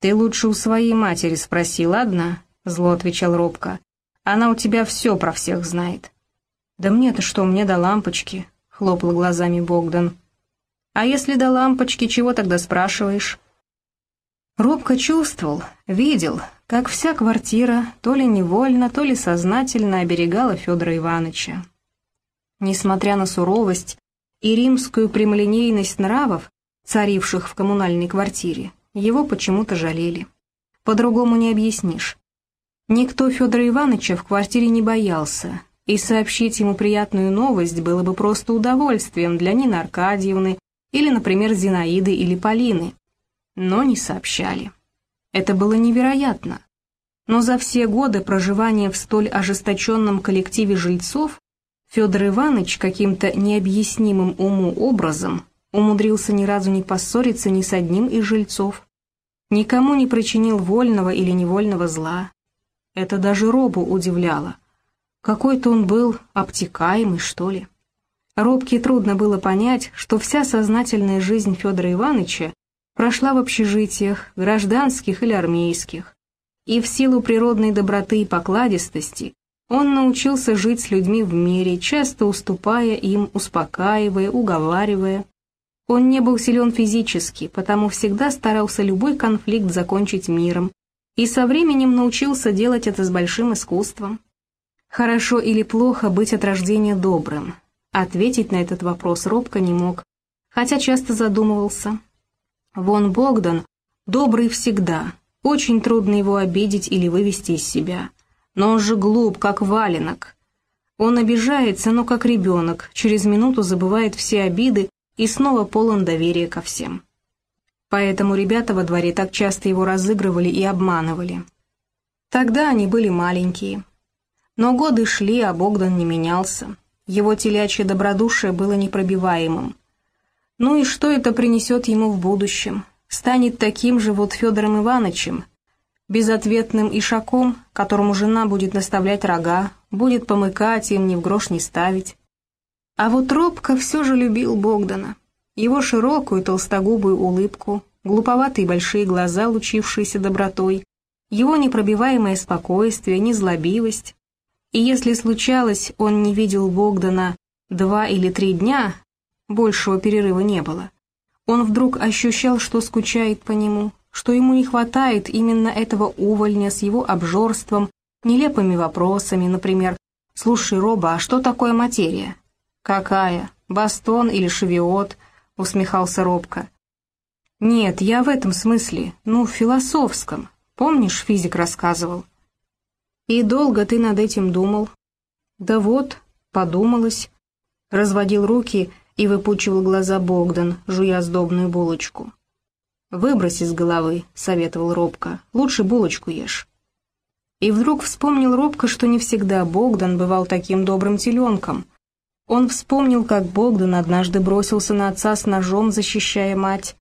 «Ты лучше у своей матери спроси, ладно?» — зло отвечал робко. «Она у тебя все про всех знает». «Да мне-то что, мне до лампочки?» — хлопал глазами Богдан. «А если до лампочки, чего тогда спрашиваешь?» Робко чувствовал, видел, как вся квартира то ли невольно, то ли сознательно оберегала Федора Ивановича. Несмотря на суровость и римскую прямолинейность нравов, царивших в коммунальной квартире, его почему-то жалели. По-другому не объяснишь. Никто Федора Ивановича в квартире не боялся, и сообщить ему приятную новость было бы просто удовольствием для Нины Аркадьевны или, например, Зинаиды или Полины. Но не сообщали. Это было невероятно. Но за все годы проживания в столь ожесточенном коллективе жильцов Федор Иванович каким-то необъяснимым уму образом умудрился ни разу не поссориться ни с одним из жильцов, никому не причинил вольного или невольного зла. Это даже Робу удивляло. Какой-то он был обтекаемый, что ли. Робке трудно было понять, что вся сознательная жизнь Федора Ивановича прошла в общежитиях, гражданских или армейских, и в силу природной доброты и покладистости он научился жить с людьми в мире, часто уступая им, успокаивая, уговаривая. Он не был силен физически, потому всегда старался любой конфликт закончить миром, и со временем научился делать это с большим искусством. Хорошо или плохо быть от рождения добрым? Ответить на этот вопрос робко не мог, хотя часто задумывался. Вон Богдан, добрый всегда, очень трудно его обидеть или вывести из себя. Но он же глуп, как валенок. Он обижается, но как ребенок, через минуту забывает все обиды и снова полон доверия ко всем. Поэтому ребята во дворе так часто его разыгрывали и обманывали. Тогда они были маленькие. Но годы шли, а Богдан не менялся. Его телячье добродушие было непробиваемым. Ну и что это принесет ему в будущем? Станет таким же вот Федором Ивановичем, безответным ишаком, которому жена будет наставлять рога, будет помыкать им, ни в грош не ставить. А вот Робко все же любил Богдана. Его широкую толстогубую улыбку, глуповатые большие глаза, лучившиеся добротой, его непробиваемое спокойствие, незлобивость. И если случалось, он не видел Богдана два или три дня, большего перерыва не было, он вдруг ощущал, что скучает по нему, что ему не хватает именно этого увольня с его обжорством, нелепыми вопросами, например, «Слушай, Роба, а что такое материя?» «Какая? Бастон или шевиот?» — усмехался Робко. «Нет, я в этом смысле, ну, в философском. Помнишь, физик рассказывал?» «И долго ты над этим думал?» «Да вот, подумалось». Разводил руки и выпучивал глаза Богдан, жуя сдобную булочку. «Выбрось из головы», — советовал Робко, — «лучше булочку ешь». И вдруг вспомнил Робко, что не всегда Богдан бывал таким добрым теленком. Он вспомнил, как Богдан однажды бросился на отца с ножом, защищая мать,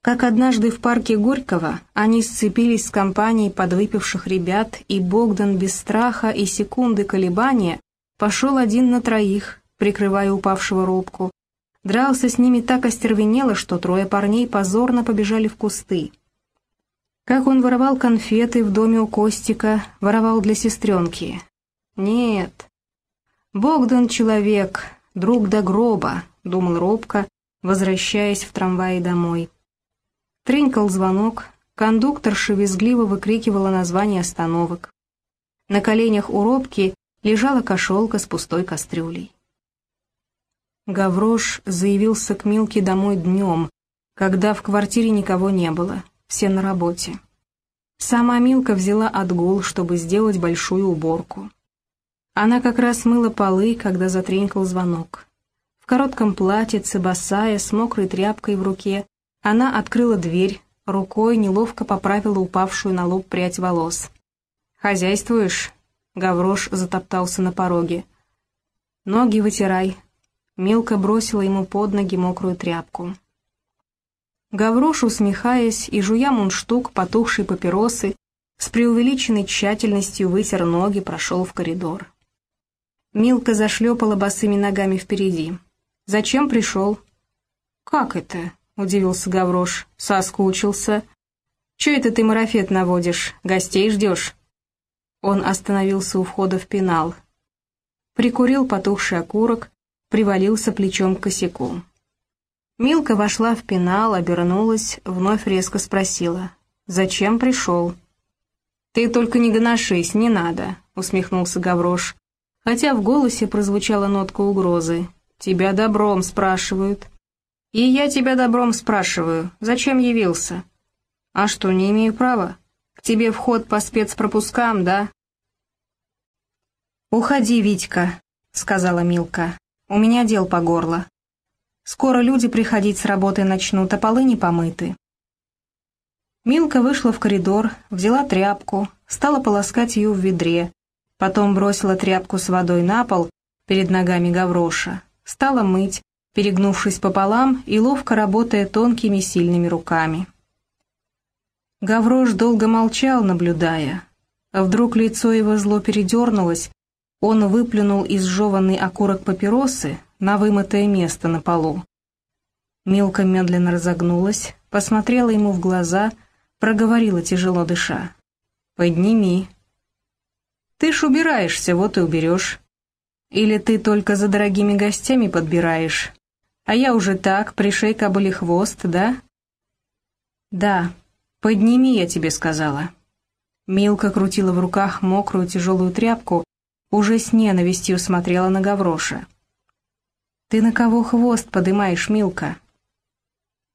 как однажды в парке Горького они сцепились с компанией подвыпивших ребят, и Богдан без страха и секунды колебания пошел один на троих, прикрывая упавшего Робку, Дрался с ними так остервенело, что трое парней позорно побежали в кусты. Как он воровал конфеты в доме у Костика, воровал для сестренки. Нет. Богдан человек, друг до гроба, думал робко, возвращаясь в трамвае домой. Тренькал звонок, кондукторша визгливо выкрикивала название остановок. На коленях у робки лежала кошелка с пустой кастрюлей. Гаврош заявился к Милке домой днем, когда в квартире никого не было, все на работе. Сама Милка взяла отгул, чтобы сделать большую уборку. Она как раз мыла полы, когда затренькал звонок. В коротком платьице, босая, с мокрой тряпкой в руке, она открыла дверь, рукой неловко поправила упавшую на лоб прядь волос. «Хозяйствуешь?» — Гаврош затоптался на пороге. «Ноги вытирай», Милка бросила ему под ноги мокрую тряпку. Гаврош, усмехаясь и жуя мундштук потухшей папиросы, с преувеличенной тщательностью вытер ноги, прошел в коридор. Милка зашлепала босыми ногами впереди. «Зачем пришел?» «Как это?» — удивился Гаврош. «Соскучился». Че это ты марафет наводишь? Гостей ждешь?» Он остановился у входа в пенал. Прикурил потухший окурок, привалился плечом к косяку. Милка вошла в пенал, обернулась, вновь резко спросила. «Зачем пришел?» «Ты только не гоношись, не надо», — усмехнулся Гаврош, хотя в голосе прозвучала нотка угрозы. «Тебя добром спрашивают». «И я тебя добром спрашиваю, зачем явился?» «А что, не имею права? К тебе вход по спецпропускам, да?» «Уходи, Витька», — сказала Милка. «У меня дел по горло. Скоро люди приходить с работы начнут, а полы не помыты». Милка вышла в коридор, взяла тряпку, стала полоскать ее в ведре, потом бросила тряпку с водой на пол перед ногами Гавроша, стала мыть, перегнувшись пополам и ловко работая тонкими сильными руками. Гаврош долго молчал, наблюдая. А вдруг лицо его зло передернулось, он выплюнул изжеванный окурок папиросы на вымытое место на полу. Милка медленно разогнулась, посмотрела ему в глаза, проговорила тяжело дыша. «Подними». «Ты ж убираешься, вот и уберешь. Или ты только за дорогими гостями подбираешь, а я уже так, пришей кобыли хвост, да? Да, подними, я тебе сказала. Милка крутила в руках мокрую тяжелую тряпку, уже с ненавистью смотрела на Гавроша. «Ты на кого хвост подымаешь, Милка?»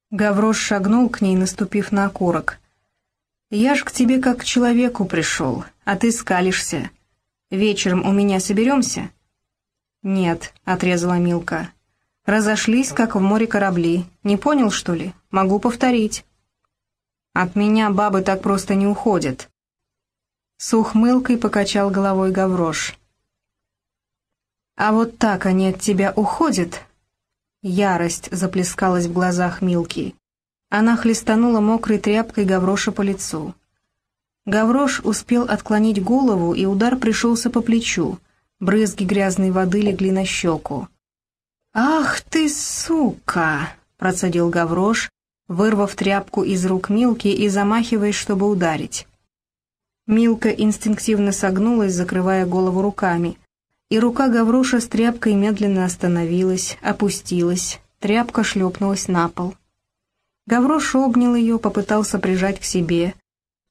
Гаврош шагнул к ней, наступив на окурок. «Я ж к тебе как к человеку пришел, а ты скалишься. Вечером у меня соберемся?» «Нет», — отрезала Милка. Разошлись, как в море корабли. Не понял, что ли? Могу повторить. От меня бабы так просто не уходят. С ухмылкой покачал головой Гаврош. А вот так они от тебя уходят? Ярость заплескалась в глазах Милки. Она хлестанула мокрой тряпкой Гавроша по лицу. Гаврош успел отклонить голову, и удар пришелся по плечу. Брызги грязной воды легли на щеку. «Ах ты, сука!» — процедил Гаврош, вырвав тряпку из рук Милки и замахиваясь, чтобы ударить. Милка инстинктивно согнулась, закрывая голову руками, и рука Гавроша с тряпкой медленно остановилась, опустилась, тряпка шлепнулась на пол. Гаврош обнял ее, попытался прижать к себе.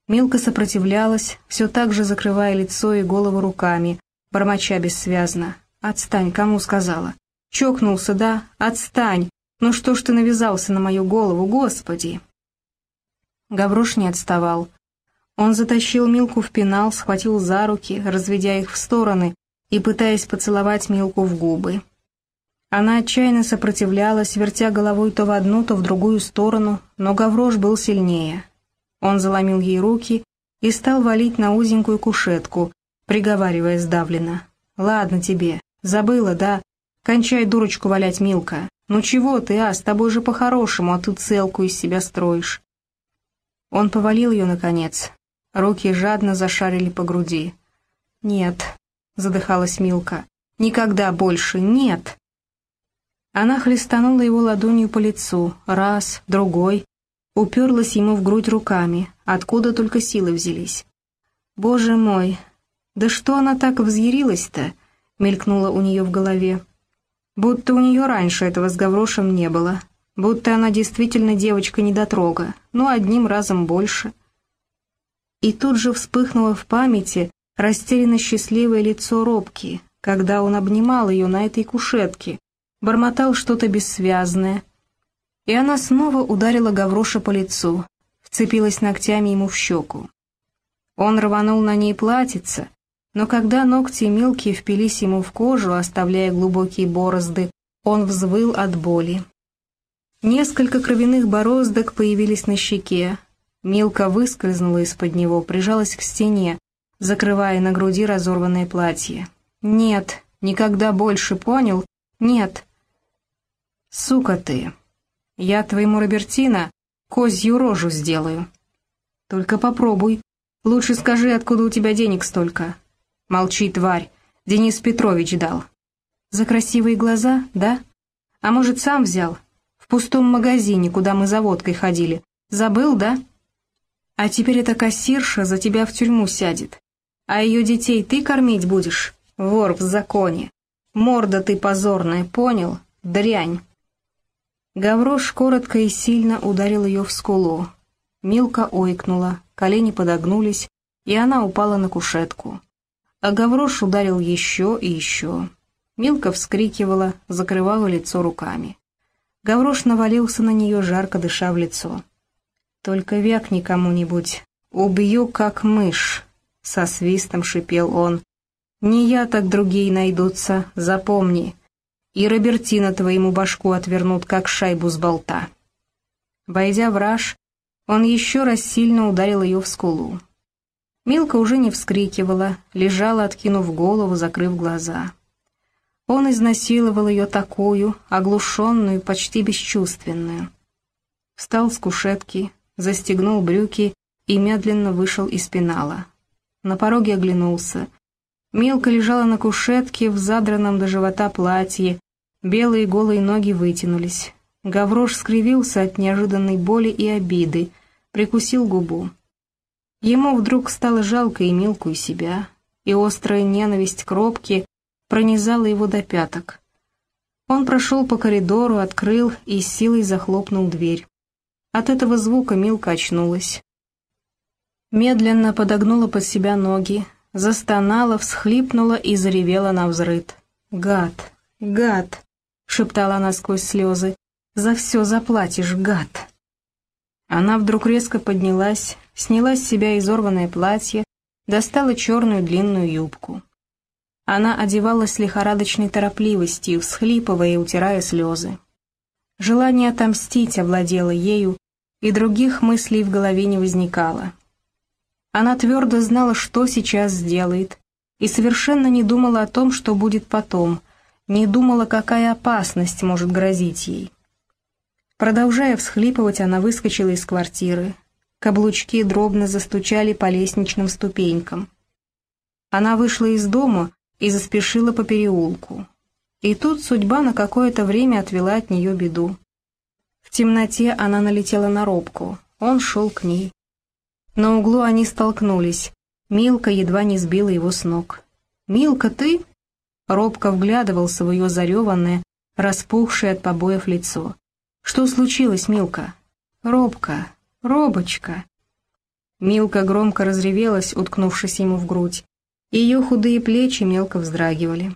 Милка сопротивлялась, все так же закрывая лицо и голову руками, бормоча бессвязно. «Отстань, кому сказала?» Чокнулся, да? Отстань! Ну что ж ты навязался на мою голову, господи!» Гаврош не отставал. Он затащил Милку в пенал, схватил за руки, разведя их в стороны и пытаясь поцеловать Милку в губы. Она отчаянно сопротивлялась, вертя головой то в одну, то в другую сторону, но Гаврош был сильнее. Он заломил ей руки и стал валить на узенькую кушетку, приговаривая сдавленно. «Ладно тебе, забыла, да? Кончай дурочку валять, Милка. Ну чего ты, а, с тобой же по-хорошему, а ты целку из себя строишь. Он повалил ее, наконец. Руки жадно зашарили по груди. «Нет», — задыхалась Милка, — «никогда больше, нет». Она хлестанула его ладонью по лицу, раз, другой, уперлась ему в грудь руками, откуда только силы взялись. «Боже мой, да что она так взъярилась-то?» — мелькнула у нее в голове. Будто у нее раньше этого с Гаврошем не было. Будто она действительно девочка-недотрога, но одним разом больше. И тут же вспыхнуло в памяти растерянно счастливое лицо Робки, когда он обнимал ее на этой кушетке, бормотал что-то бессвязное. И она снова ударила Гавроша по лицу, вцепилась ногтями ему в щеку. Он рванул на ней платьице, но когда ногти мелкие впились ему в кожу, оставляя глубокие борозды, он взвыл от боли. Несколько кровяных бороздок появились на щеке. Милка выскользнула из-под него, прижалась к стене, закрывая на груди разорванное платье. «Нет, никогда больше, понял? Нет!» «Сука ты! Я твоему Робертино козью рожу сделаю!» «Только попробуй. Лучше скажи, откуда у тебя денег столько. «Молчи, тварь! Денис Петрович дал». «За красивые глаза, да? А может, сам взял? В пустом магазине, куда мы за водкой ходили. Забыл, да?» А теперь эта кассирша за тебя в тюрьму сядет. А ее детей ты кормить будешь? Вор в законе. Морда ты позорная, понял? Дрянь. Гаврош коротко и сильно ударил ее в скулу. Милка ойкнула, колени подогнулись, и она упала на кушетку. А Гаврош ударил еще и еще. Милка вскрикивала, закрывала лицо руками. Гаврош навалился на нее, жарко дыша в лицо. «Только вякни кому-нибудь, убью как мышь», — со свистом шипел он. «Не я, так другие найдутся, запомни. И Робертина твоему башку отвернут, как шайбу с болта». Войдя в раж, он еще раз сильно ударил ее в скулу. Милка уже не вскрикивала, лежала, откинув голову, закрыв глаза. Он изнасиловал ее такую, оглушенную, почти бесчувственную. Встал с кушетки, застегнул брюки и медленно вышел из пенала. На пороге оглянулся. Милка лежала на кушетке в задранном до живота платье, белые голые ноги вытянулись. Гаврош скривился от неожиданной боли и обиды, прикусил губу. Ему вдруг стало жалко и Милку, и себя, и острая ненависть к робке пронизала его до пяток. Он прошел по коридору, открыл и силой захлопнул дверь. От этого звука Милка очнулась. Медленно подогнула под себя ноги, застонала, всхлипнула и заревела на взрыд. «Гад! Гад!» — шептала она сквозь слезы. «За все заплатишь, гад!» Она вдруг резко поднялась, сняла с себя изорванное платье, достала черную длинную юбку. Она одевалась лихорадочной торопливостью, всхлипывая и утирая слезы. Желание отомстить овладело ею, и других мыслей в голове не возникало. Она твердо знала, что сейчас сделает, и совершенно не думала о том, что будет потом, не думала, какая опасность может грозить ей. Продолжая всхлипывать, она выскочила из квартиры. Каблучки дробно застучали по лестничным ступенькам. Она вышла из дома и заспешила по переулку. И тут судьба на какое-то время отвела от нее беду. В темноте она налетела на робку, он шел к ней. На углу они столкнулись, Милка едва не сбила его с ног. «Милка, ты?» Робко вглядывался в ее зареванное, распухшее от побоев лицо. «Что случилось, Милка?» «Робка, Робочка!» Милка громко разревелась, уткнувшись ему в грудь. Ее худые плечи мелко вздрагивали.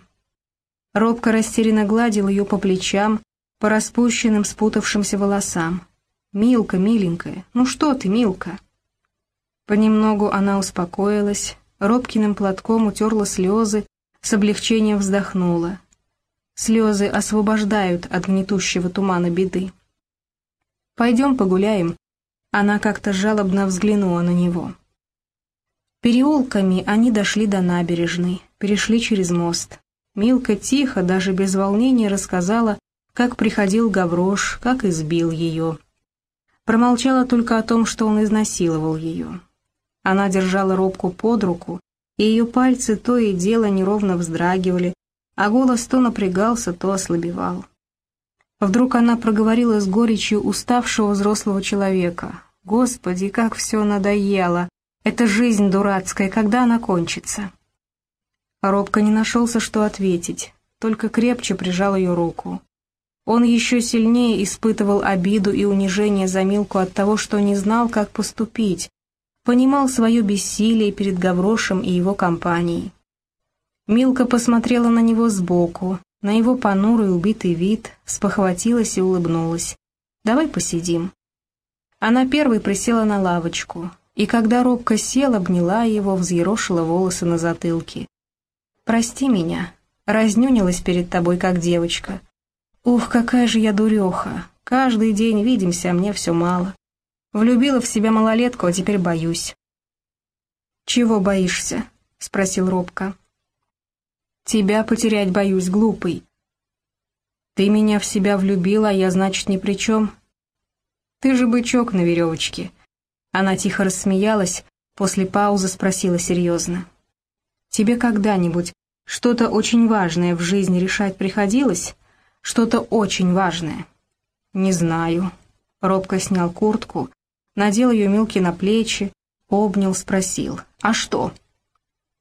Робко растерянно гладил ее по плечам, по распущенным спутавшимся волосам. «Милка, миленькая, ну что ты, Милка?» Понемногу она успокоилась, робкиным платком утерла слезы, с облегчением вздохнула. Слезы освобождают от гнетущего тумана беды. «Пойдем погуляем», она как-то жалобно взглянула на него. Переулками они дошли до набережной, перешли через мост. Милка тихо, даже без волнения рассказала, как приходил Гаврош, как избил ее. Промолчала только о том, что он изнасиловал ее. Она держала робку под руку, и ее пальцы то и дело неровно вздрагивали, а голос то напрягался, то ослабевал. Вдруг она проговорила с горечью уставшего взрослого человека. «Господи, как все надоело! Это жизнь дурацкая, когда она кончится?» Робко не нашелся, что ответить, только крепче прижал ее руку. Он еще сильнее испытывал обиду и унижение за Милку от того, что не знал, как поступить, понимал свое бессилие перед Гаврошем и его компанией. Милка посмотрела на него сбоку, на его понурый убитый вид, спохватилась и улыбнулась. «Давай посидим». Она первой присела на лавочку, и когда робко сел, обняла его, взъерошила волосы на затылке. «Прости меня, разнюнилась перед тобой, как девочка. Ух, какая же я дуреха, каждый день видимся, а мне все мало. Влюбила в себя малолетку, а теперь боюсь». «Чего боишься?» — спросил робко. «Тебя потерять боюсь, глупый». «Ты меня в себя влюбила, а я, значит, ни при чем?» «Ты же бычок на веревочке». Она тихо рассмеялась, после паузы спросила серьезно. «Тебе когда-нибудь что-то очень важное в жизни решать приходилось? Что-то очень важное?» «Не знаю». Робко снял куртку, надел ее Милке на плечи, обнял, спросил, «А что?»